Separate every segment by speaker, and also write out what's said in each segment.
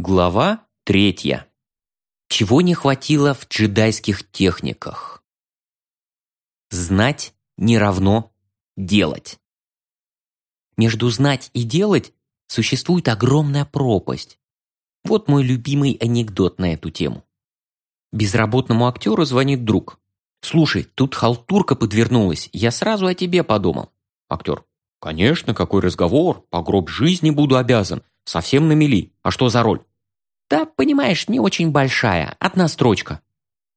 Speaker 1: Глава третья. Чего не хватило в джедайских техниках? Знать не равно делать. Между знать и делать существует огромная пропасть. Вот мой любимый анекдот на эту тему. Безработному актеру звонит друг. «Слушай, тут халтурка подвернулась, я сразу о тебе подумал». Актер. «Конечно, какой разговор, по гроб жизни буду обязан, совсем на мели. А что за роль?» «Да, понимаешь, не очень большая, одна строчка».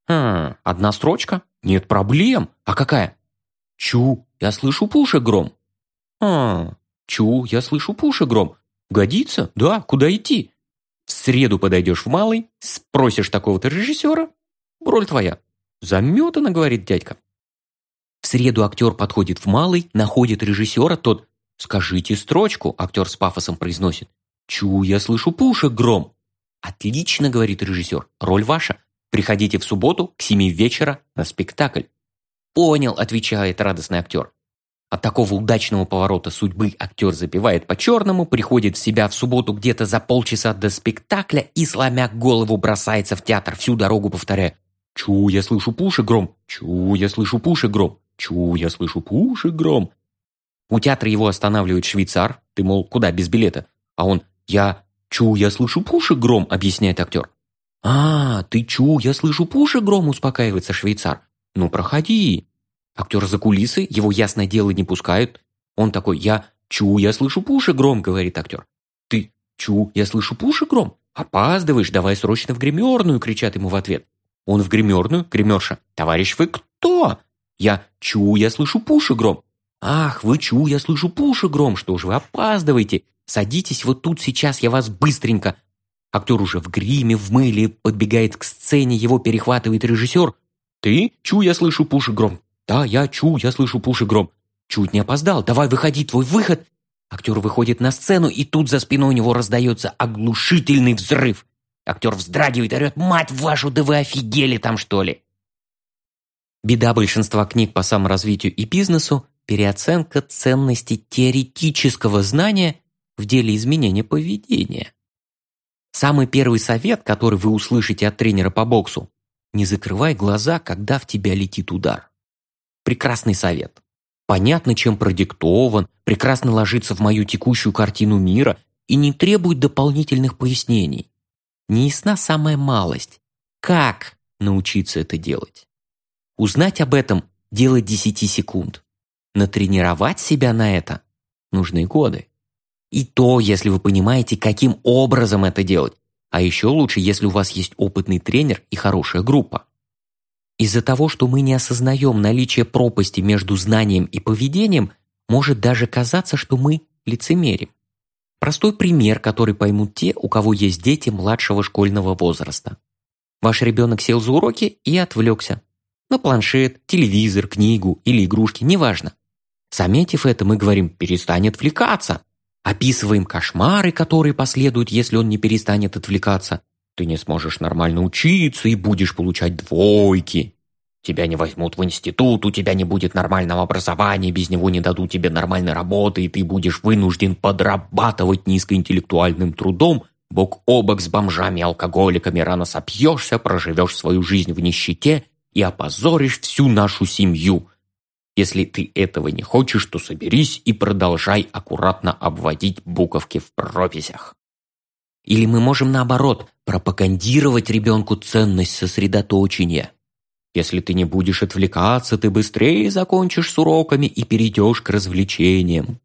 Speaker 1: «Хм, одна строчка? Нет проблем. А какая?» «Чу, я слышу пуши гром». «А, чу, я слышу пуши гром. Годится? Да, куда идти?» «В среду подойдешь в малый, спросишь такого-то режиссера, роль твоя». «Заметано», — говорит дядька. В среду актер подходит в малый, находит режиссера, тот «Скажите строчку», — актер с пафосом произносит. «Чу, я слышу пушек гром». «Отлично», — говорит режиссер, — «роль ваша. Приходите в субботу к семи вечера на спектакль». «Понял», — отвечает радостный актер. От такого удачного поворота судьбы актер запивает по-черному, приходит в себя в субботу где-то за полчаса до спектакля и, сломя голову, бросается в театр, всю дорогу повторяя «Чу, я слышу пуши гром! Чу, я слышу пуши гром! Чу, я слышу пуши гром!» У театра его останавливает швейцар, ты, мол, куда без билета? А он «Я «Чу, я слышу пуши гром», — объясняет актер. «А, ты чу, я слышу пуши гром», — успокаивается швейцар. «Ну, проходи». Актер за кулисы, его ясное дело не пускают. Он такой «Я чу, я слышу пуши гром», — говорит актер. «Ты чу, я слышу пуши гром?» «Опаздываешь, давай срочно в гримерную», — кричат ему в ответ. Он в гримерную, гримерша. «Товарищ, вы кто?» «Я чу, я слышу пуши гром». «Ах, вы чу, я слышу пуши гром, что же вы опаздываете?» Садитесь вот тут сейчас, я вас быстренько!» Актер уже в гриме, в мыле, подбегает к сцене, его перехватывает режиссер. «Ты? Чу, я слышу пуши гром!» «Да, я чу, я слышу пуши гром!» «Чуть не опоздал, давай выходи, твой выход!» Актер выходит на сцену, и тут за спиной у него раздается оглушительный взрыв. Актер вздрагивает, орет «Мать вашу, да вы офигели там, что ли?» Беда большинства книг по саморазвитию и бизнесу – переоценка ценности теоретического знания в деле изменения поведения. Самый первый совет, который вы услышите от тренера по боксу – не закрывай глаза, когда в тебя летит удар. Прекрасный совет. Понятно, чем продиктован, прекрасно ложится в мою текущую картину мира и не требует дополнительных пояснений. Не ясна самая малость. Как научиться это делать? Узнать об этом – дело 10 секунд. Натренировать себя на это нужны годы. И то, если вы понимаете, каким образом это делать. А еще лучше, если у вас есть опытный тренер и хорошая группа. Из-за того, что мы не осознаем наличие пропасти между знанием и поведением, может даже казаться, что мы лицемерим. Простой пример, который поймут те, у кого есть дети младшего школьного возраста. Ваш ребенок сел за уроки и отвлекся. На планшет, телевизор, книгу или игрушки, неважно. Заметив это, мы говорим «перестань отвлекаться», Описываем кошмары, которые последуют, если он не перестанет отвлекаться. Ты не сможешь нормально учиться и будешь получать двойки. Тебя не возьмут в институт, у тебя не будет нормального образования, без него не дадут тебе нормальной работы, и ты будешь вынужден подрабатывать низкоинтеллектуальным трудом, бок о бок с бомжами и алкоголиками, рано сопьешься, проживешь свою жизнь в нищете и опозоришь всю нашу семью. Если ты этого не хочешь, то соберись и продолжай аккуратно обводить буковки в прописях. Или мы можем, наоборот, пропагандировать ребенку ценность сосредоточения. Если ты не будешь отвлекаться, ты быстрее закончишь с уроками и перейдешь к развлечениям.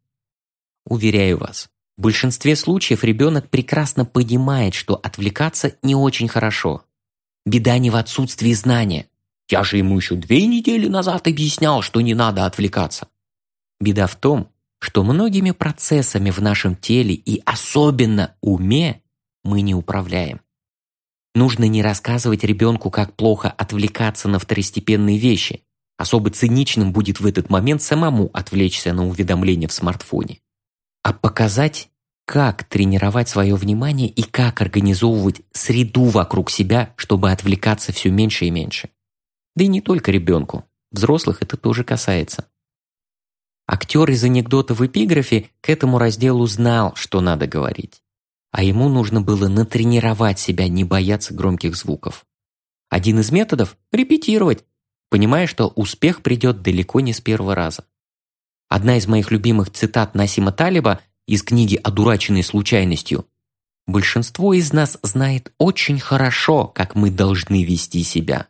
Speaker 1: Уверяю вас, в большинстве случаев ребенок прекрасно понимает, что отвлекаться не очень хорошо. Беда не в отсутствии знания, я же ему еще две недели назад объяснял, что не надо отвлекаться. Беда в том, что многими процессами в нашем теле и особенно уме мы не управляем. Нужно не рассказывать ребенку, как плохо отвлекаться на второстепенные вещи. Особо циничным будет в этот момент самому отвлечься на уведомления в смартфоне. А показать, как тренировать свое внимание и как организовывать среду вокруг себя, чтобы отвлекаться все меньше и меньше. Да и не только ребенку. Взрослых это тоже касается. Актер из анекдота в эпиграфе к этому разделу знал, что надо говорить. а ему нужно было натренировать себя не бояться громких звуков. Один из методов – репетировать, понимая, что успех придет далеко не с первого раза. Одна из моих любимых цитат Насима Талиба из книги «Одураченный случайностью» Большинство из нас знает очень хорошо, как мы должны вести себя.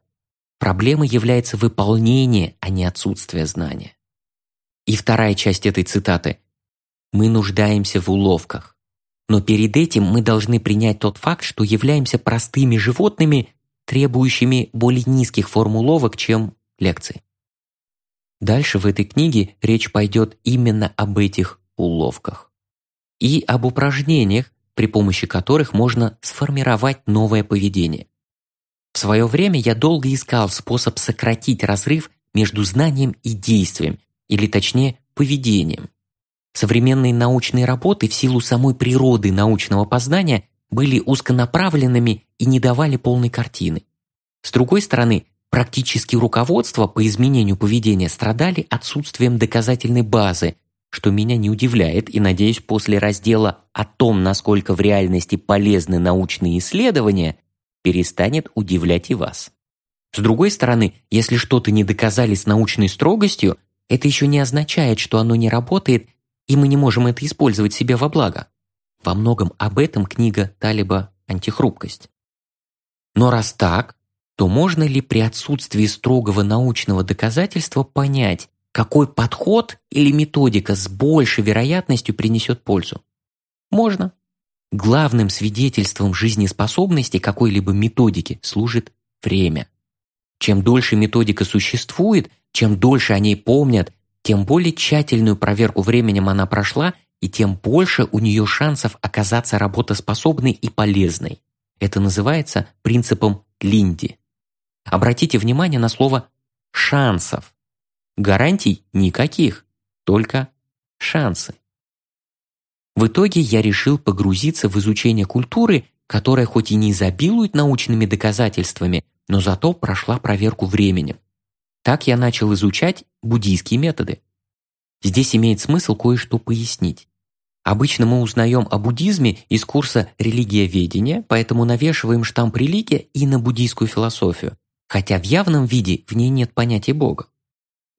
Speaker 1: Проблемой является выполнение, а не отсутствие знания. И вторая часть этой цитаты. Мы нуждаемся в уловках. Но перед этим мы должны принять тот факт, что являемся простыми животными, требующими более низких форм уловок, чем лекции. Дальше в этой книге речь пойдет именно об этих уловках. И об упражнениях, при помощи которых можно сформировать новое поведение. В свое время я долго искал способ сократить разрыв между знанием и действием, или точнее поведением. Современные научные работы в силу самой природы научного познания были узконаправленными и не давали полной картины. С другой стороны, практические руководства по изменению поведения страдали отсутствием доказательной базы, что меня не удивляет и, надеюсь, после раздела о том, насколько в реальности полезны научные исследования, перестанет удивлять и вас. С другой стороны, если что-то не доказали с научной строгостью, это еще не означает, что оно не работает, и мы не можем это использовать себе во благо. Во многом об этом книга Талиба «Антихрупкость». Но раз так, то можно ли при отсутствии строгого научного доказательства понять, какой подход или методика с большей вероятностью принесет пользу? Можно. Главным свидетельством жизнеспособности какой-либо методики служит время. Чем дольше методика существует, чем дольше о ней помнят, тем более тщательную проверку временем она прошла, и тем больше у нее шансов оказаться работоспособной и полезной. Это называется принципом Линди. Обратите внимание на слово «шансов». Гарантий никаких, только шансы. В итоге я решил погрузиться в изучение культуры, которая хоть и не изобилует научными доказательствами, но зато прошла проверку временем. Так я начал изучать буддийские методы. Здесь имеет смысл кое-что пояснить. Обычно мы узнаем о буддизме из курса «Религия ведения», поэтому навешиваем штамп «религия» и на буддийскую философию, хотя в явном виде в ней нет понятия Бога.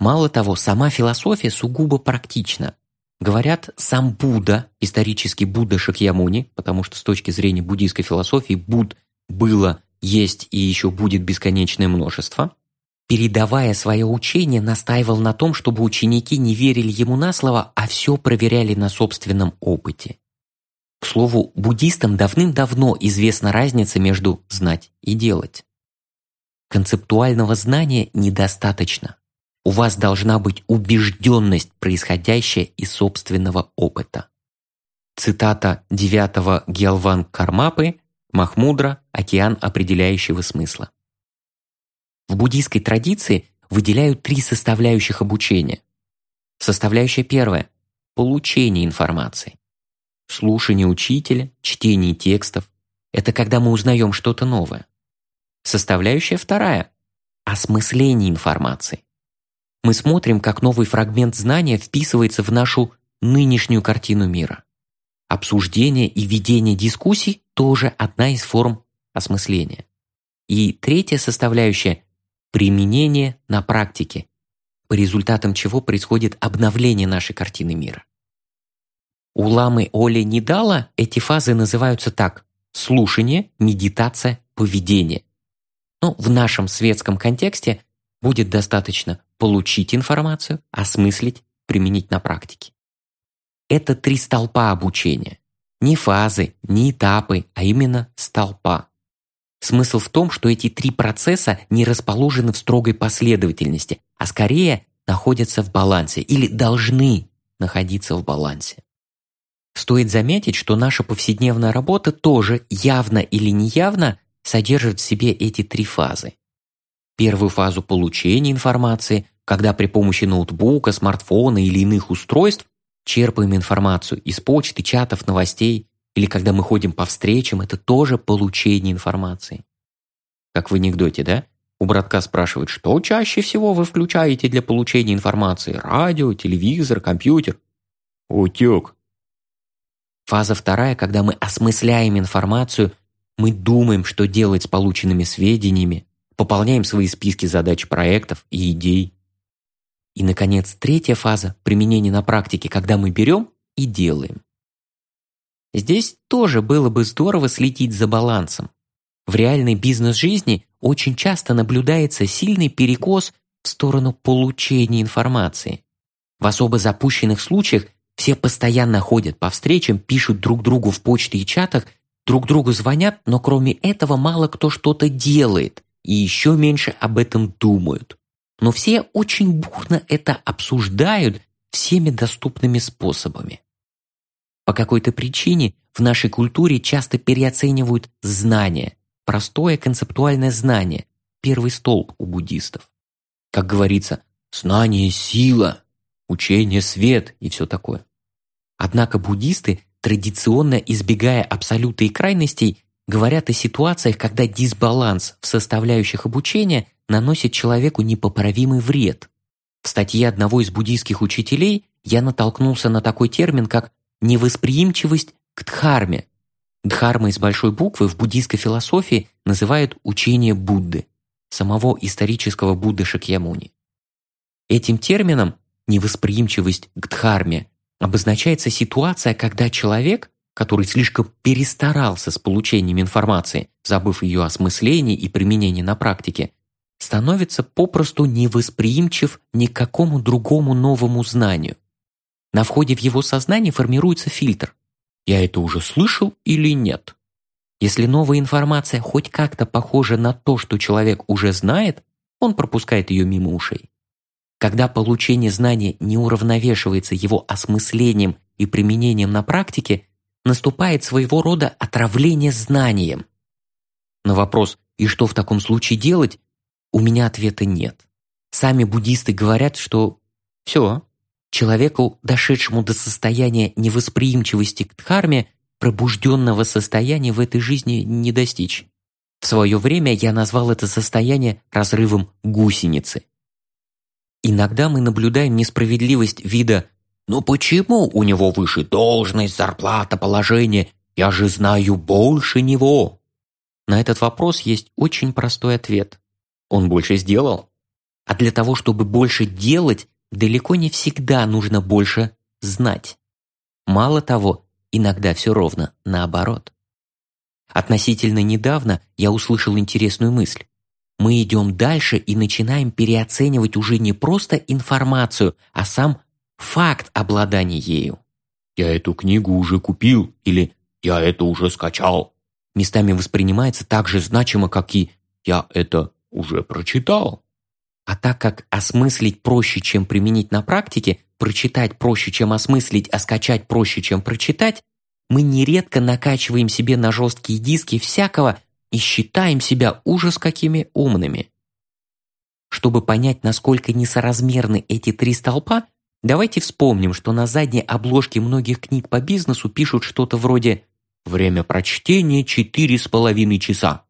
Speaker 1: Мало того, сама философия сугубо практична. Говорят, сам Будда, исторический Будда Шакьямуни, потому что с точки зрения буддийской философии Буд было, есть и еще будет бесконечное множество, передавая свое учение, настаивал на том, чтобы ученики не верили ему на слово, а все проверяли на собственном опыте. К слову, буддистам давным-давно известна разница между знать и делать. Концептуального знания недостаточно. У вас должна быть убежденность, происходящая из собственного опыта. Цитата 9 Гелван Кармапы Махмудра «Океан определяющего смысла». В буддийской традиции выделяют три составляющих обучения. Составляющая первая – получение информации. Слушание учителя, чтение текстов – это когда мы узнаем что-то новое. Составляющая вторая – осмысление информации. Мы смотрим, как новый фрагмент знания вписывается в нашу нынешнюю картину мира. Обсуждение и ведение дискуссий тоже одна из форм осмысления. И третья составляющая – применение на практике, по результатам чего происходит обновление нашей картины мира. У ламы Оли Нидала эти фазы называются так – слушание, медитация, поведение. Но в нашем светском контексте будет достаточно получить информацию, осмыслить, применить на практике. Это три столпа обучения. Не фазы, не этапы, а именно столпа. Смысл в том, что эти три процесса не расположены в строгой последовательности, а скорее находятся в балансе или должны находиться в балансе. Стоит заметить, что наша повседневная работа тоже явно или неявно содержит в себе эти три фазы. Первую фазу получения информации, когда при помощи ноутбука, смартфона или иных устройств черпаем информацию из почты, чатов, новостей, или когда мы ходим по встречам, это тоже получение информации. Как в анекдоте, да? У братка спрашивают, что чаще всего вы включаете для получения информации? Радио, телевизор, компьютер? Утюг. Фаза вторая, когда мы осмысляем информацию, мы думаем, что делать с полученными сведениями, пополняем свои списки задач проектов и идей. И, наконец, третья фаза – применение на практике, когда мы берем и делаем. Здесь тоже было бы здорово следить за балансом. В реальной бизнес-жизни очень часто наблюдается сильный перекос в сторону получения информации. В особо запущенных случаях все постоянно ходят по встречам, пишут друг другу в почте и чатах, друг другу звонят, но кроме этого мало кто что-то делает и еще меньше об этом думают. Но все очень бурно это обсуждают всеми доступными способами. По какой-то причине в нашей культуре часто переоценивают знания, простое концептуальное знание, первый столб у буддистов. Как говорится, знание – сила, учение – свет и все такое. Однако буддисты, традиционно избегая абсолюта и крайностей, говорят о ситуациях, когда дисбаланс в составляющих обучения наносит человеку непоправимый вред. В статье одного из буддийских учителей я натолкнулся на такой термин, как невосприимчивость к дхарме. Дхарма из большой буквы в буддийской философии называют учение Будды, самого исторического Будды Шакьямуни. Этим термином невосприимчивость к дхарме обозначается ситуация, когда человек, который слишком перестарался с получением информации, забыв ее осмысление и применение на практике, становится попросту невосприимчив ни к какому другому новому знанию – на входе в его сознание формируется фильтр. Я это уже слышал или нет? Если новая информация хоть как-то похожа на то, что человек уже знает, он пропускает ее мимо ушей. Когда получение знания не уравновешивается его осмыслением и применением на практике, наступает своего рода отравление знанием. На вопрос «и что в таком случае делать?» у меня ответа нет. Сами буддисты говорят, что все, Человеку, дошедшему до состояния невосприимчивости к дхарме, пробужденного состояния в этой жизни не достичь. В свое время я назвал это состояние разрывом гусеницы. Иногда мы наблюдаем несправедливость вида «Ну почему у него выше должность, зарплата, положение? Я же знаю больше него». На этот вопрос есть очень простой ответ. Он больше сделал. А для того, чтобы больше делать, далеко не всегда нужно больше знать. Мало того, иногда все ровно наоборот. Относительно недавно я услышал интересную мысль. Мы идем дальше и начинаем переоценивать уже не просто информацию, а сам факт обладания ею. «Я эту книгу уже купил» или «Я это уже скачал» местами воспринимается так же значимо, как и «Я это уже прочитал». А так как осмыслить проще, чем применить на практике, прочитать проще, чем осмыслить, а скачать проще, чем прочитать, мы нередко накачиваем себе на жесткие диски всякого и считаем себя ужас какими умными. Чтобы понять, насколько несоразмерны эти три столпа, давайте вспомним, что на задней обложке многих книг по бизнесу пишут что-то вроде «Время прочтения – четыре с половиной часа».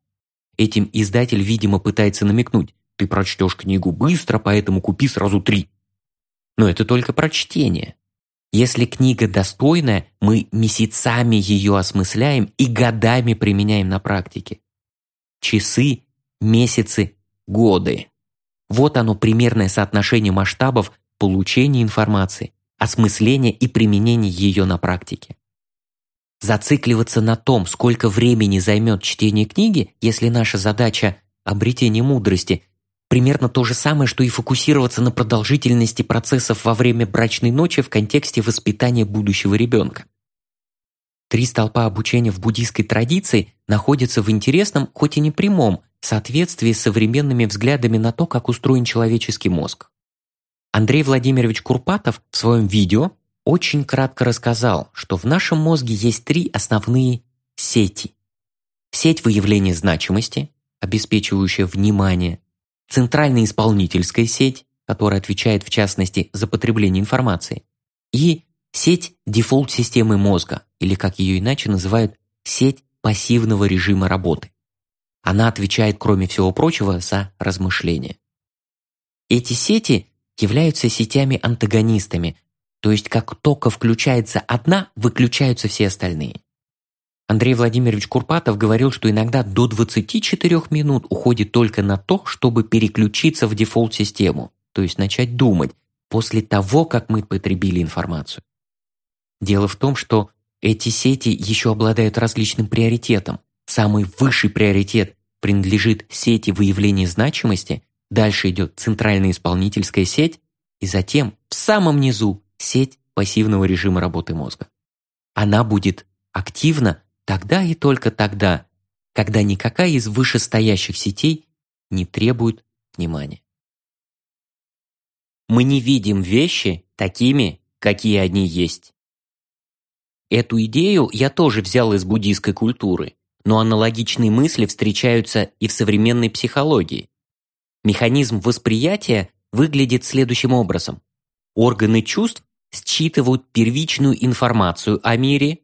Speaker 1: Этим издатель, видимо, пытается намекнуть, ты прочтешь книгу быстро, поэтому купи сразу три. Но это только прочтение. Если книга достойная, мы месяцами ее осмысляем и годами применяем на практике. Часы, месяцы, годы. Вот оно примерное соотношение масштабов получения информации, осмысления и применения ее на практике. Зацикливаться на том, сколько времени займет чтение книги, если наша задача – обретение мудрости, Примерно то же самое, что и фокусироваться на продолжительности процессов во время брачной ночи в контексте воспитания будущего ребенка. Три столпа обучения в буддийской традиции находятся в интересном, хоть и не прямом, соответствии с современными взглядами на то, как устроен человеческий мозг. Андрей Владимирович Курпатов в своем видео очень кратко рассказал, что в нашем мозге есть три основные сети. Сеть выявления значимости, обеспечивающая внимание, центральная исполнительская сеть, которая отвечает в частности за потребление информации, и сеть дефолт-системы мозга, или как ее иначе называют, сеть пассивного режима работы. Она отвечает, кроме всего прочего, за размышления. Эти сети являются сетями-антагонистами, То есть как только включается одна, выключаются все остальные. Андрей Владимирович Курпатов говорил, что иногда до 24 минут уходит только на то, чтобы переключиться в дефолт-систему, то есть начать думать, после того, как мы потребили информацию. Дело в том, что эти сети еще обладают различным приоритетом. Самый высший приоритет принадлежит сети выявления значимости, дальше идет центральная исполнительская сеть, и затем в самом низу сеть пассивного режима работы мозга. Она будет активна тогда и только тогда, когда никакая из вышестоящих сетей не требует внимания. Мы не видим вещи такими, какие они есть. Эту идею я тоже взял из буддийской культуры, но аналогичные мысли встречаются и в современной психологии. Механизм восприятия выглядит следующим образом. Органы чувств считывают первичную информацию о мире,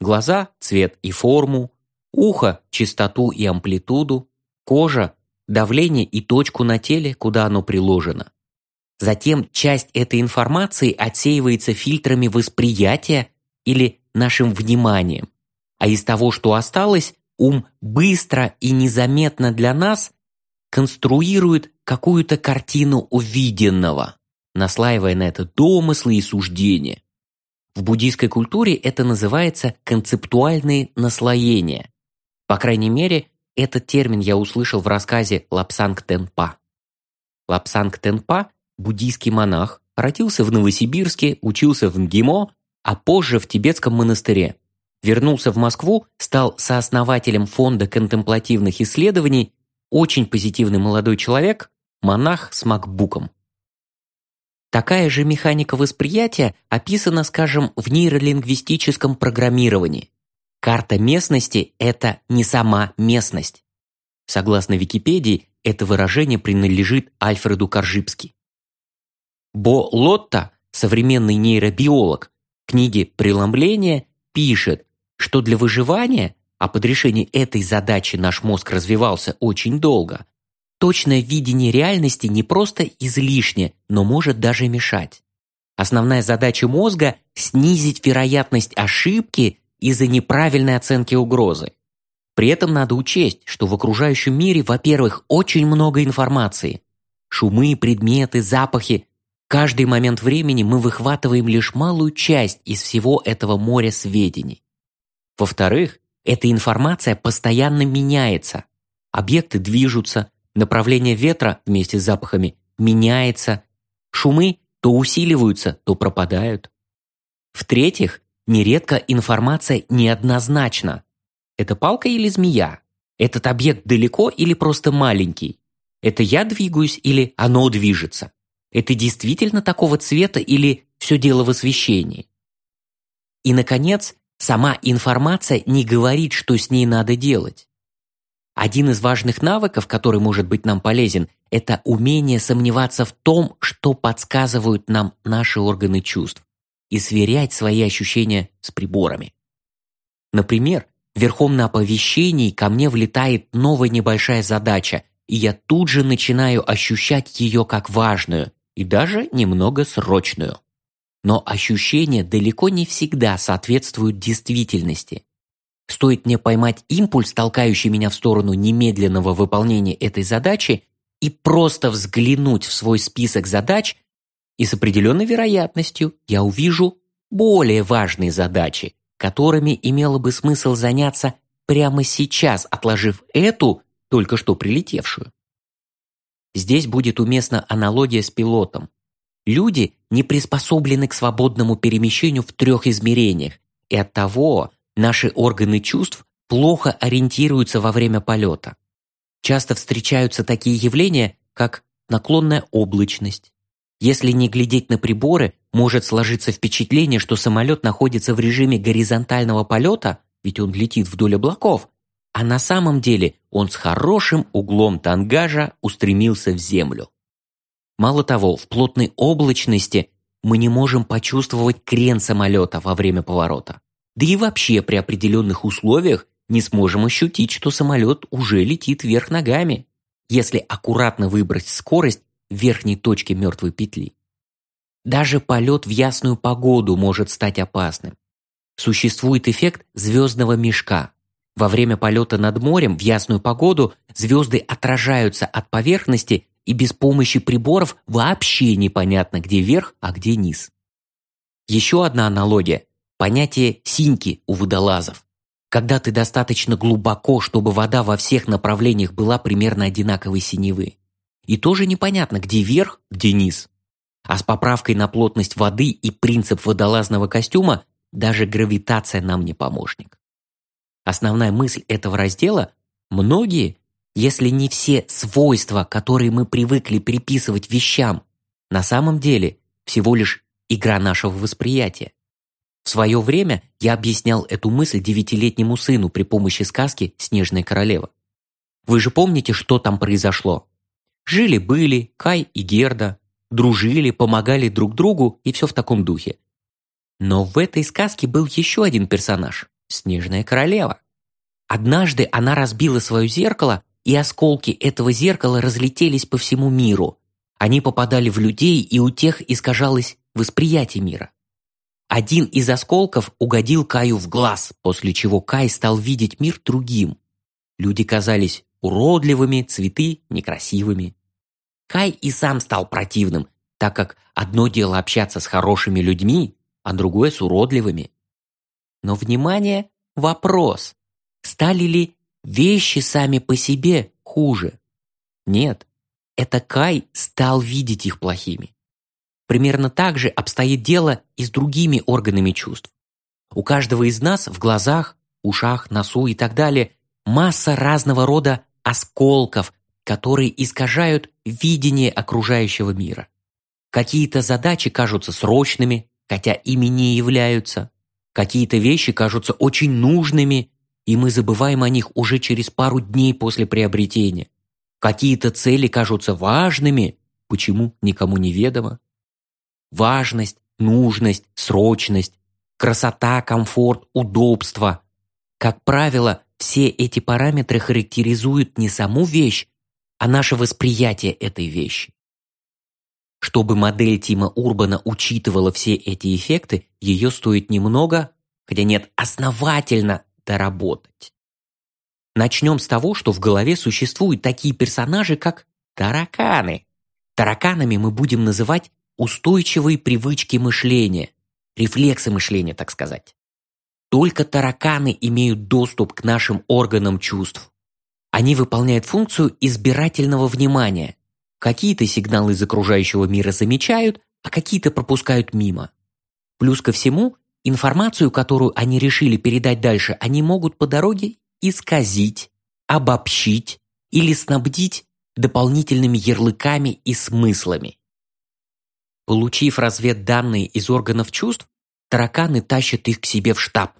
Speaker 1: глаза – цвет и форму, ухо – частоту и амплитуду, кожа – давление и точку на теле, куда оно приложено. Затем часть этой информации отсеивается фильтрами восприятия или нашим вниманием, а из того, что осталось, ум быстро и незаметно для нас конструирует какую-то картину увиденного, наслаивая на это домыслы и суждения. В буддийской культуре это называется концептуальные наслоения. По крайней мере, этот термин я услышал в рассказе Лобсанг Тенпа. Лобсанг Тенпа – буддийский монах, родился в Новосибирске, учился в МГИМО, а позже в тибетском монастыре. Вернулся в Москву, стал сооснователем фонда контемплативных исследований очень позитивный молодой человек, монах с макбуком. Такая же механика восприятия описана, скажем, в нейролингвистическом программировании. Карта местности – это не сама местность. Согласно Википедии, это выражение принадлежит Альфреду Коржибски. Бо Лотта, современный нейробиолог, в книге «Преломление» пишет, что для выживания а под решение этой задачи наш мозг развивался очень долго, точное видение реальности не просто излишне, но может даже мешать. Основная задача мозга – снизить вероятность ошибки из-за неправильной оценки угрозы. При этом надо учесть, что в окружающем мире, во-первых, очень много информации. Шумы, предметы, запахи. Каждый момент времени мы выхватываем лишь малую часть из всего этого моря сведений. Во-вторых, эта информация постоянно меняется. Объекты движутся, направление ветра вместе с запахами меняется, шумы то усиливаются, то пропадают. В-третьих, нередко информация неоднозначна. Это палка или змея? Этот объект далеко или просто маленький? Это я двигаюсь или оно движется? Это действительно такого цвета или все дело в освещении? И, наконец, Сама информация не говорит, что с ней надо делать. Один из важных навыков, который может быть нам полезен, это умение сомневаться в том, что подсказывают нам наши органы чувств, и сверять свои ощущения с приборами. Например, верхом на оповещении ко мне влетает новая небольшая задача, и я тут же начинаю ощущать ее как важную и даже немного срочную но ощущения далеко не всегда соответствуют действительности. Стоит мне поймать импульс, толкающий меня в сторону немедленного выполнения этой задачи, и просто взглянуть в свой список задач, и с определенной вероятностью я увижу более важные задачи, которыми имело бы смысл заняться прямо сейчас, отложив эту, только что прилетевшую. Здесь будет уместна аналогия с пилотом. Люди не приспособлены к свободному перемещению в трех измерениях, и оттого наши органы чувств плохо ориентируются во время полета. Часто встречаются такие явления, как наклонная облачность. Если не глядеть на приборы, может сложиться впечатление, что самолет находится в режиме горизонтального полета, ведь он летит вдоль облаков, а на самом деле он с хорошим углом тангажа устремился в землю. Мало того, в плотной облачности мы не можем почувствовать крен самолета во время поворота. Да и вообще при определенных условиях не сможем ощутить, что самолет уже летит вверх ногами, если аккуратно выбрать скорость в верхней точке мертвой петли. Даже полет в ясную погоду может стать опасным. Существует эффект звездного мешка. Во время полета над морем в ясную погоду звезды отражаются от поверхности и без помощи приборов вообще непонятно, где верх, а где низ. Еще одна аналогия – понятие синьки у водолазов. Когда ты достаточно глубоко, чтобы вода во всех направлениях была примерно одинаковой синевы. И тоже непонятно, где верх, где низ. А с поправкой на плотность воды и принцип водолазного костюма даже гравитация нам не помощник. Основная мысль этого раздела – многие, если не все свойства, которые мы привыкли приписывать вещам, на самом деле всего лишь игра нашего восприятия. В свое время я объяснял эту мысль девятилетнему сыну при помощи сказки «Снежная королева». Вы же помните, что там произошло? Жили-были Кай и Герда, дружили, помогали друг другу и все в таком духе. Но в этой сказке был еще один персонаж – Снежная королева. Однажды она разбила свое зеркало, и осколки этого зеркала разлетелись по всему миру. Они попадали в людей, и у тех искажалось восприятие мира. Один из осколков угодил Каю в глаз, после чего Кай стал видеть мир другим. Люди казались уродливыми, цветы некрасивыми. Кай и сам стал противным, так как одно дело общаться с хорошими людьми, а другое с уродливыми. Но, внимание, вопрос. Стали ли вещи сами по себе хуже? Нет, это Кай стал видеть их плохими. Примерно так же обстоит дело и с другими органами чувств. У каждого из нас в глазах, ушах, носу и так далее масса разного рода осколков, которые искажают видение окружающего мира. Какие-то задачи кажутся срочными, хотя ими не являются. Какие-то вещи кажутся очень нужными, и мы забываем о них уже через пару дней после приобретения. Какие-то цели кажутся важными, почему никому не ведомо. Важность, нужность, срочность, красота, комфорт, удобство. Как правило, все эти параметры характеризуют не саму вещь, а наше восприятие этой вещи. Чтобы модель Тима Урбана учитывала все эти эффекты, ее стоит немного, хотя нет, основательно доработать. Начнем с того, что в голове существуют такие персонажи, как тараканы. Тараканами мы будем называть устойчивые привычки мышления, рефлексы мышления, так сказать. Только тараканы имеют доступ к нашим органам чувств. Они выполняют функцию избирательного внимания, Какие-то сигналы из окружающего мира замечают, а какие-то пропускают мимо. Плюс ко всему, информацию, которую они решили передать дальше, они могут по дороге исказить, обобщить или снабдить дополнительными ярлыками и смыслами. Получив разведданные из органов чувств, тараканы тащат их к себе в штаб.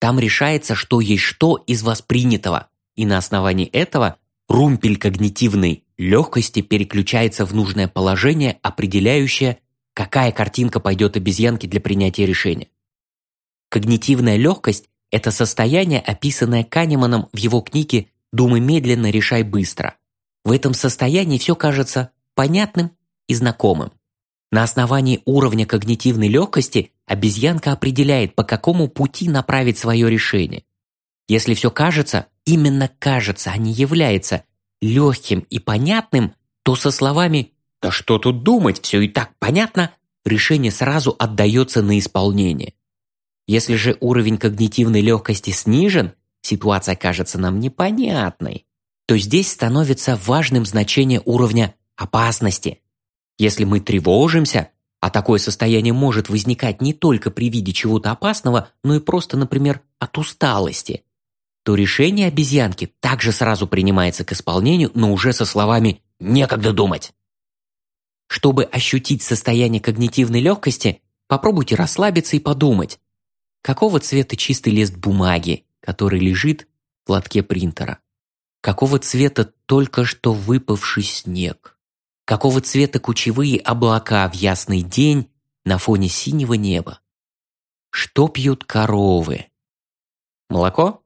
Speaker 1: Там решается, что есть что из воспринятого, и на основании этого румпель когнитивный легкости переключается в нужное положение, определяющее, какая картинка пойдет обезьянке для принятия решения. Когнитивная легкость – это состояние, описанное Канеманом в его книге «Думай медленно, решай быстро». В этом состоянии все кажется понятным и знакомым. На основании уровня когнитивной легкости обезьянка определяет, по какому пути направить свое решение. Если все кажется, именно кажется, а не является, легким и понятным, то со словами «Да что тут думать, все и так понятно» решение сразу отдается на исполнение. Если же уровень когнитивной легкости снижен, ситуация кажется нам непонятной, то здесь становится важным значение уровня опасности. Если мы тревожимся, а такое состояние может возникать не только при виде чего-то опасного, но и просто, например, от усталости, то решение обезьянки также сразу принимается к исполнению, но уже со словами «некогда думать». Чтобы ощутить состояние когнитивной легкости, попробуйте расслабиться и подумать, какого цвета чистый лист бумаги, который лежит в лотке принтера, какого цвета только что выпавший снег, какого цвета кучевые облака в ясный день на фоне синего неба. Что пьют коровы? Молоко?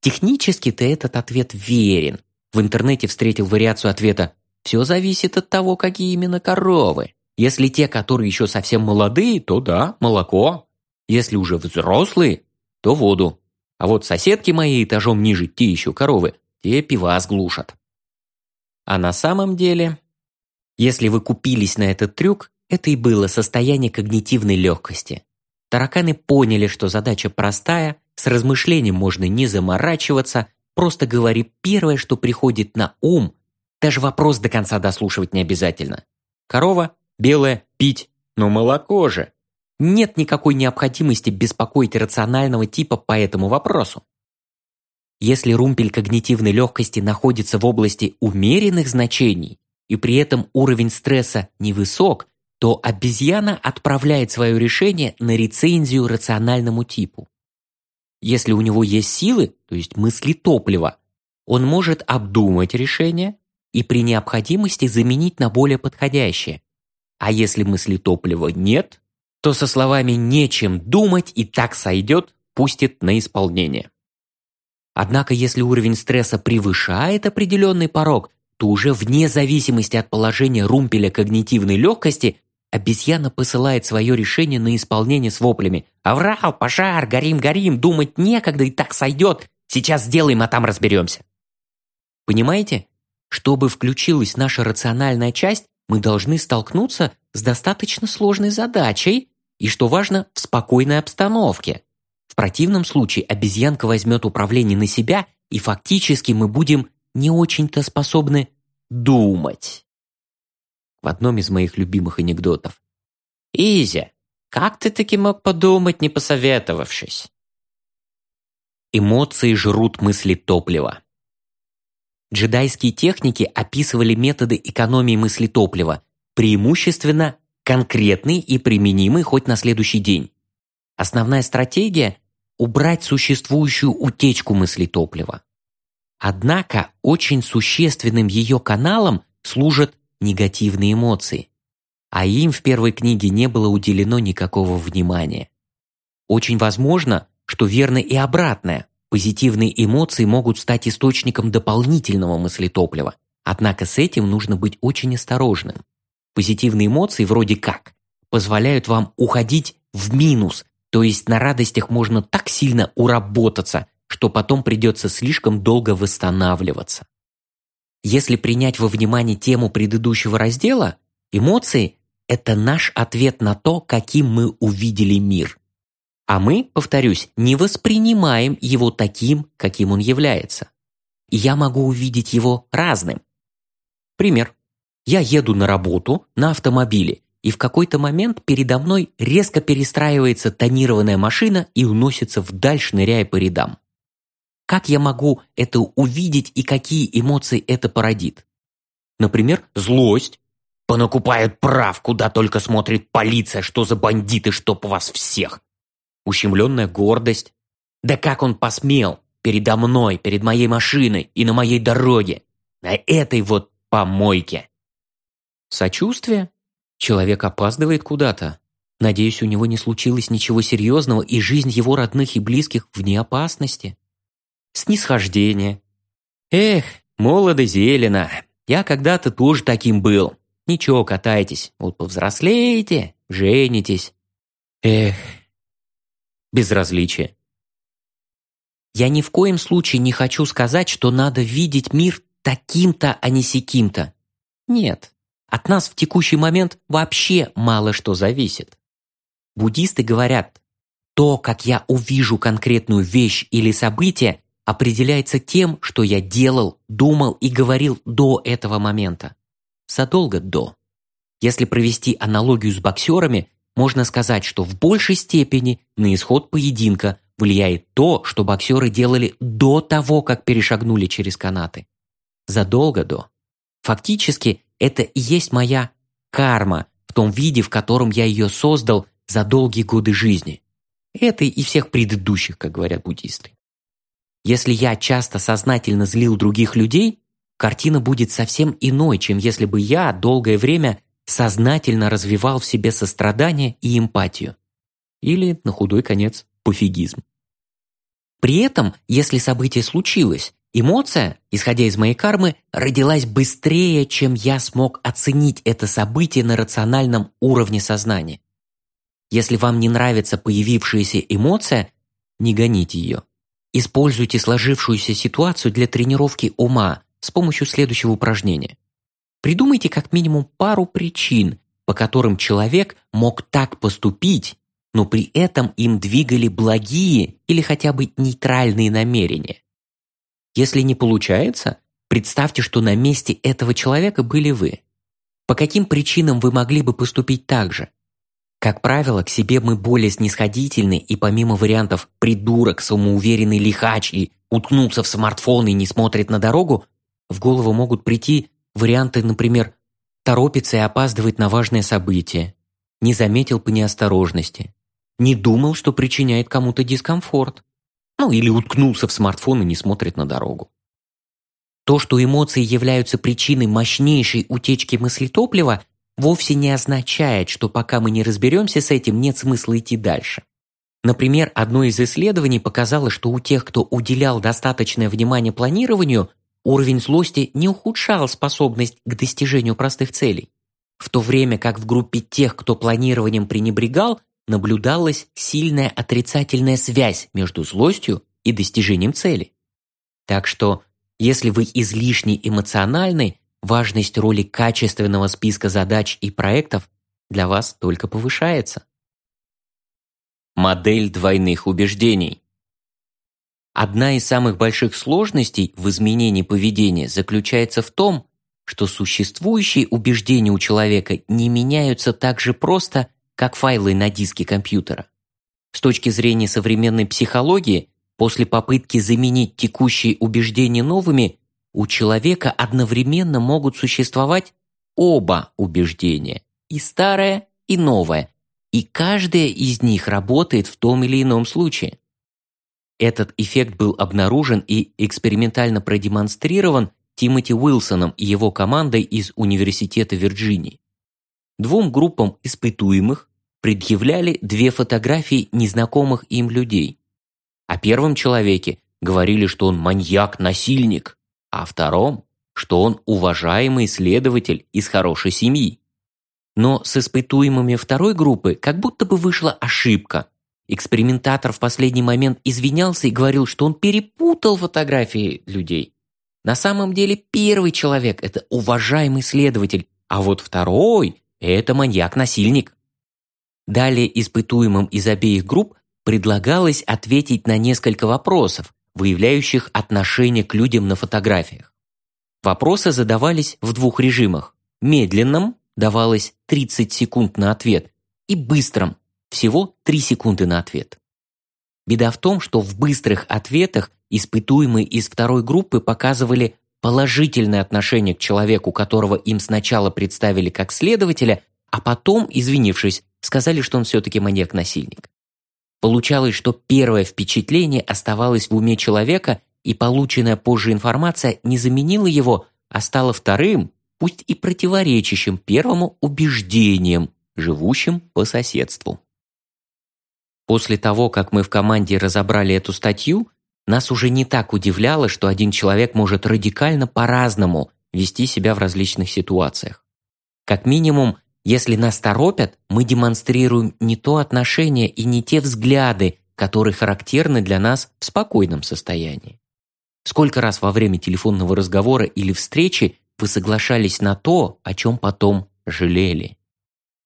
Speaker 1: Технически-то этот ответ верен. В интернете встретил вариацию ответа «Все зависит от того, какие именно коровы». Если те, которые еще совсем молодые, то да, молоко. Если уже взрослые, то воду. А вот соседки мои этажом ниже, те еще коровы, те пива сглушат. А на самом деле, если вы купились на этот трюк, это и было состояние когнитивной легкости. Тараканы поняли, что задача простая, с размышлением можно не заморачиваться, просто говори первое, что приходит на ум, даже вопрос до конца дослушивать не обязательно. Корова, белая, пить, но молоко же. Нет никакой необходимости беспокоить рационального типа по этому вопросу. Если румпель когнитивной легкости находится в области умеренных значений, и при этом уровень стресса невысок, то обезьяна отправляет свое решение на рецензию рациональному типу. Если у него есть силы, то есть мысли топлива, он может обдумать решение и при необходимости заменить на более подходящее. А если мысли топлива нет, то со словами «нечем думать» и «так сойдет» пустит на исполнение. Однако если уровень стресса превышает определенный порог, то уже вне зависимости от положения румпеля когнитивной легкости обезьяна посылает свое решение на исполнение с воплями «Аврал, пожар, горим, горим, думать некогда и так сойдет, сейчас сделаем, а там разберемся». Понимаете? Чтобы включилась наша рациональная часть, мы должны столкнуться с достаточно сложной задачей и, что важно, в спокойной обстановке. В противном случае обезьянка возьмет управление на себя, и фактически мы будем не очень-то способны думать. В одном из моих любимых анекдотов. «Изя, как ты таки мог подумать, не посоветовавшись?» Эмоции жрут мысли топлива. Джедайские техники описывали методы экономии мысли топлива, преимущественно конкретный и применимый хоть на следующий день. Основная стратегия – убрать существующую утечку мысли топлива. Однако очень существенным ее каналом служат негативные эмоции, а им в первой книге не было уделено никакого внимания. Очень возможно, что верно и обратное. Позитивные эмоции могут стать источником дополнительного мыслетоплива, однако с этим нужно быть очень осторожным. Позитивные эмоции вроде как позволяют вам уходить в минус, то есть на радостях можно так сильно уработаться, что потом придется слишком долго восстанавливаться. Если принять во внимание тему предыдущего раздела, эмоции – это наш ответ на то, каким мы увидели мир. А мы, повторюсь, не воспринимаем его таким, каким он является. Я могу увидеть его разным. Пример. Я еду на работу на автомобиле, и в какой-то момент передо мной резко перестраивается тонированная машина и уносится вдаль, шныряя по рядам. Как я могу это увидеть и какие эмоции это породит? Например, злость. Понакупают прав, куда только смотрит полиция, что за бандиты, чтоб вас всех. Ущемленная гордость. Да как он посмел? Передо мной, перед моей машиной и на моей дороге. На этой вот помойке. Сочувствие? Человек опаздывает куда-то. Надеюсь, у него не случилось ничего серьезного, и жизнь его родных и близких вне опасности снисхождение. Эх, молодо зелено, я когда-то тоже таким был. Ничего, катайтесь, вот повзрослеете, женитесь. Эх, безразличие. Я ни в коем случае не хочу сказать, что надо видеть мир таким-то, а не сяким-то. Нет, от нас в текущий момент вообще мало что зависит. Буддисты говорят, то, как я увижу конкретную вещь или событие, определяется тем, что я делал, думал и говорил до этого момента. Задолго до. Если провести аналогию с боксерами, можно сказать, что в большей степени на исход поединка влияет то, что боксеры делали до того, как перешагнули через канаты. Задолго до. Фактически, это и есть моя карма в том виде, в котором я ее создал за долгие годы жизни. Это и всех предыдущих, как говорят буддисты. Если я часто сознательно злил других людей, картина будет совсем иной, чем если бы я долгое время сознательно развивал в себе сострадание и эмпатию. Или, на худой конец, пофигизм. При этом, если событие случилось, Эмоция, исходя из моей кармы, родилась быстрее, чем я смог оценить это событие на рациональном уровне сознания. Если вам не нравится появившаяся эмоция, не гоните ее. Используйте сложившуюся ситуацию для тренировки ума с помощью следующего упражнения. Придумайте как минимум пару причин, по которым человек мог так поступить, но при этом им двигали благие или хотя бы нейтральные намерения. Если не получается, представьте, что на месте этого человека были вы. По каким причинам вы могли бы поступить так же? Как правило, к себе мы более снисходительны, и помимо вариантов «придурок», «самоуверенный лихач» и «уткнулся в смартфон и не смотрит на дорогу», в голову могут прийти варианты, например, «торопится и опаздывает на важное событие», «не заметил по неосторожности», «не думал, что причиняет кому-то дискомфорт», ну или уткнулся в смартфон и не смотрит на дорогу. То, что эмоции являются причиной мощнейшей утечки мыслетоплива, вовсе не означает, что пока мы не разберемся с этим, нет смысла идти дальше. Например, одно из исследований показало, что у тех, кто уделял достаточное внимание планированию, уровень злости не ухудшал способность к достижению простых целей. В то время как в группе тех, кто планированием пренебрегал, наблюдалась сильная отрицательная связь между злостью и достижением цели. Так что, если вы излишне эмоциональны, важность роли качественного списка задач и проектов для вас только повышается. Модель двойных убеждений. Одна из самых больших сложностей в изменении поведения заключается в том, что существующие убеждения у человека не меняются так же просто, как файлы на диске компьютера. С точки зрения современной психологии, после попытки заменить текущие убеждения новыми, у человека одновременно могут существовать оба убеждения, и старое, и новое, и каждое из них работает в том или ином случае. Этот эффект был обнаружен и экспериментально продемонстрирован Тимоти Уилсоном и его командой из Университета Вирджинии. Двум группам испытуемых предъявляли две фотографии незнакомых им людей. О первом человеке говорили, что он маньяк-насильник, а втором, что он уважаемый исследователь из хорошей семьи. Но с испытуемыми второй группы как будто бы вышла ошибка. Экспериментатор в последний момент извинялся и говорил, что он перепутал фотографии людей. На самом деле первый человек – это уважаемый исследователь, а вот второй – это маньяк-насильник. Далее испытуемым из обеих групп предлагалось ответить на несколько вопросов, выявляющих отношение к людям на фотографиях. Вопросы задавались в двух режимах. Медленном давалось 30 секунд на ответ и быстром всего 3 секунды на ответ. Беда в том, что в быстрых ответах испытуемые из второй группы показывали положительное отношение к человеку, которого им сначала представили как следователя, а потом, извинившись, сказали, что он все-таки маньяк-насильник. Получалось, что первое впечатление оставалось в уме человека, и полученная позже информация не заменила его, а стала вторым, пусть и противоречащим первому убеждением, живущим по соседству. После того, как мы в команде разобрали эту статью, нас уже не так удивляло, что один человек может радикально по-разному вести себя в различных ситуациях. Как минимум, если нас торопят, мы демонстрируем не то отношение и не те взгляды, которые характерны для нас в спокойном состоянии. Сколько раз во время телефонного разговора или встречи вы соглашались на то, о чем потом жалели?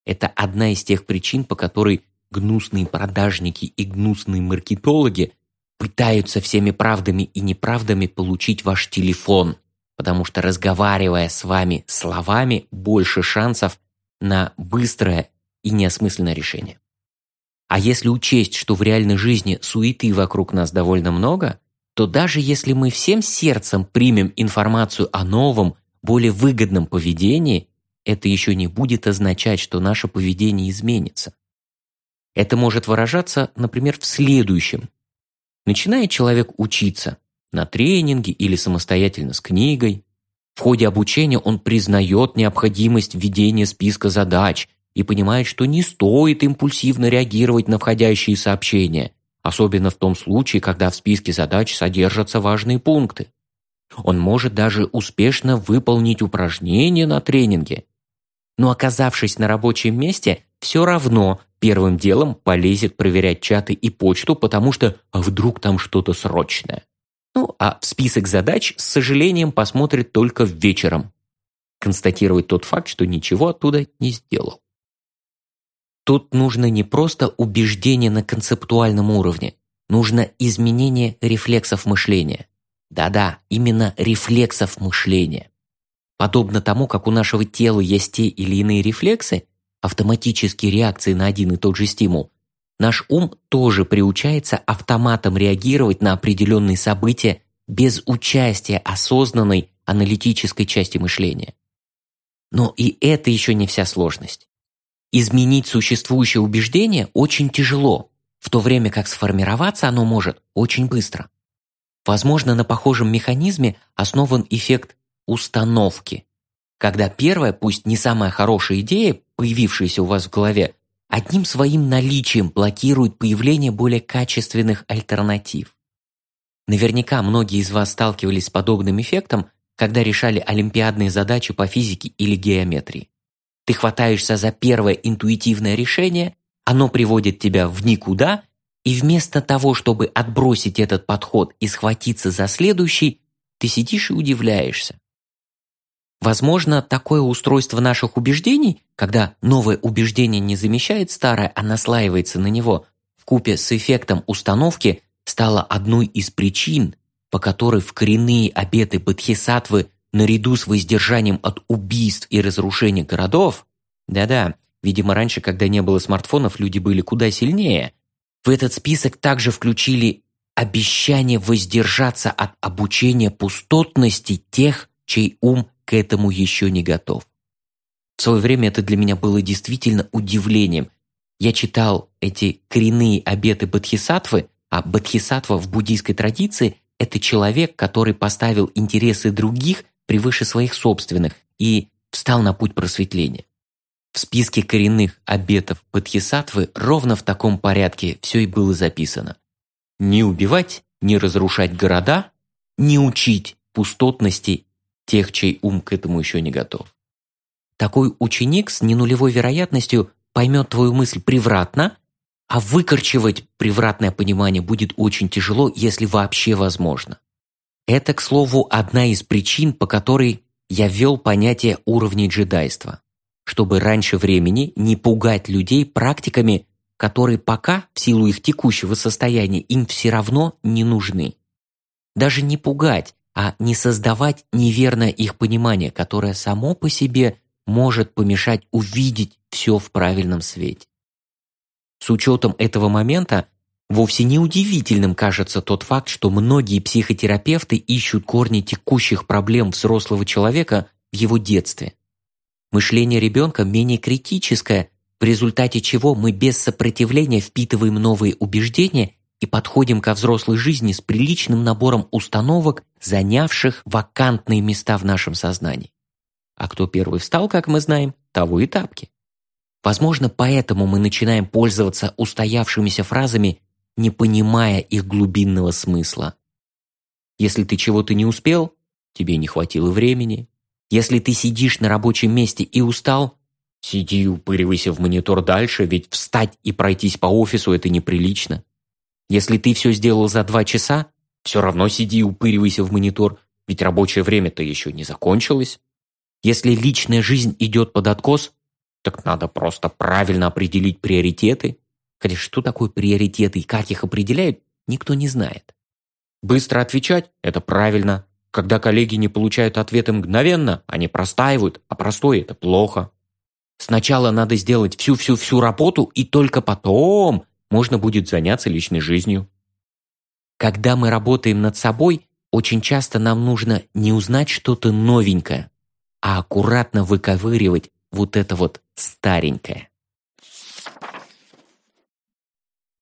Speaker 1: Это одна из тех причин, по которой гнусные продажники и гнусные маркетологи пытаются всеми правдами и неправдами получить ваш телефон, потому что разговаривая с вами словами, больше шансов на быстрое и неосмысленное решение. А если учесть, что в реальной жизни суеты вокруг нас довольно много, то даже если мы всем сердцем примем информацию о новом, более выгодном поведении, это еще не будет означать, что наше поведение изменится. Это может выражаться, например, в следующем. Начинает человек учиться на тренинге или самостоятельно с книгой, в ходе обучения он признает необходимость введения списка задач и понимает, что не стоит импульсивно реагировать на входящие сообщения, особенно в том случае, когда в списке задач содержатся важные пункты. Он может даже успешно выполнить упражнения на тренинге. Но оказавшись на рабочем месте, все равно первым делом полезет проверять чаты и почту, потому что а вдруг там что-то срочное. Ну, а в список задач с сожалением посмотрит только вечером. Констатировать тот факт, что ничего оттуда не сделал. Тут нужно не просто убеждение на концептуальном уровне, нужно изменение рефлексов мышления. Да-да, именно рефлексов мышления. Подобно тому, как у нашего тела есть те или иные рефлексы, автоматические реакции на один и тот же стимул, наш ум тоже приучается автоматом реагировать на определенные события без участия осознанной аналитической части мышления. Но и это еще не вся сложность. Изменить существующее убеждение очень тяжело, в то время как сформироваться оно может очень быстро. Возможно, на похожем механизме основан эффект установки, когда первая, пусть не самая хорошая идея, появившаяся у вас в голове, одним своим наличием блокирует появление более качественных альтернатив. Наверняка многие из вас сталкивались с подобным эффектом, когда решали олимпиадные задачи по физике или геометрии. Ты хватаешься за первое интуитивное решение, оно приводит тебя в никуда, и вместо того, чтобы отбросить этот подход и схватиться за следующий, ты сидишь и удивляешься. Возможно, такое устройство наших убеждений, когда новое убеждение не замещает старое, а наслаивается на него, в купе с эффектом установки, стало одной из причин, по которой в коренные обеты Бодхисаттвы наряду с воздержанием от убийств и разрушения городов, да-да, видимо, раньше, когда не было смартфонов, люди были куда сильнее, в этот список также включили обещание воздержаться от обучения пустотности тех, чей ум к этому еще не готов. В свое время это для меня было действительно удивлением. Я читал эти коренные обеты Бодхисаттвы, а Бодхисаттва в буддийской традиции – это человек, который поставил интересы других превыше своих собственных и встал на путь просветления. В списке коренных обетов Бодхисаттвы ровно в таком порядке все и было записано. Не убивать, не разрушать города, не учить пустотности тех, чей ум к этому еще не готов. Такой ученик с ненулевой вероятностью поймет твою мысль превратно, а выкорчевать превратное понимание будет очень тяжело, если вообще возможно. Это, к слову, одна из причин, по которой я ввел понятие уровней джедайства, чтобы раньше времени не пугать людей практиками, которые пока, в силу их текущего состояния, им все равно не нужны. Даже не пугать, а не создавать неверное их понимание, которое само по себе может помешать увидеть все в правильном свете. С учетом этого момента Вовсе не удивительным кажется тот факт, что многие психотерапевты ищут корни текущих проблем взрослого человека в его детстве. Мышление ребенка менее критическое, в результате чего мы без сопротивления впитываем новые убеждения и подходим ко взрослой жизни с приличным набором установок, занявших вакантные места в нашем сознании. А кто первый встал, как мы знаем, того и тапки. Возможно, поэтому мы начинаем пользоваться устоявшимися фразами не понимая их глубинного смысла. Если ты чего-то не успел, тебе не хватило времени. Если ты сидишь на рабочем месте и устал, сиди и упыривайся в монитор дальше, ведь встать и пройтись по офису – это неприлично. Если ты все сделал за два часа, все равно сиди и упыривайся в монитор, ведь рабочее время-то еще не закончилось. Если личная жизнь идет под откос, так надо просто правильно определить приоритеты Хотя что такое приоритеты и как их определяют, никто не знает. Быстро отвечать – это правильно. Когда коллеги не получают ответы мгновенно, они простаивают, а простое – это плохо. Сначала надо сделать всю-всю-всю работу, и только потом можно будет заняться личной жизнью. Когда мы работаем над собой, очень часто нам нужно не узнать что-то новенькое, а аккуратно выковыривать вот это вот старенькое.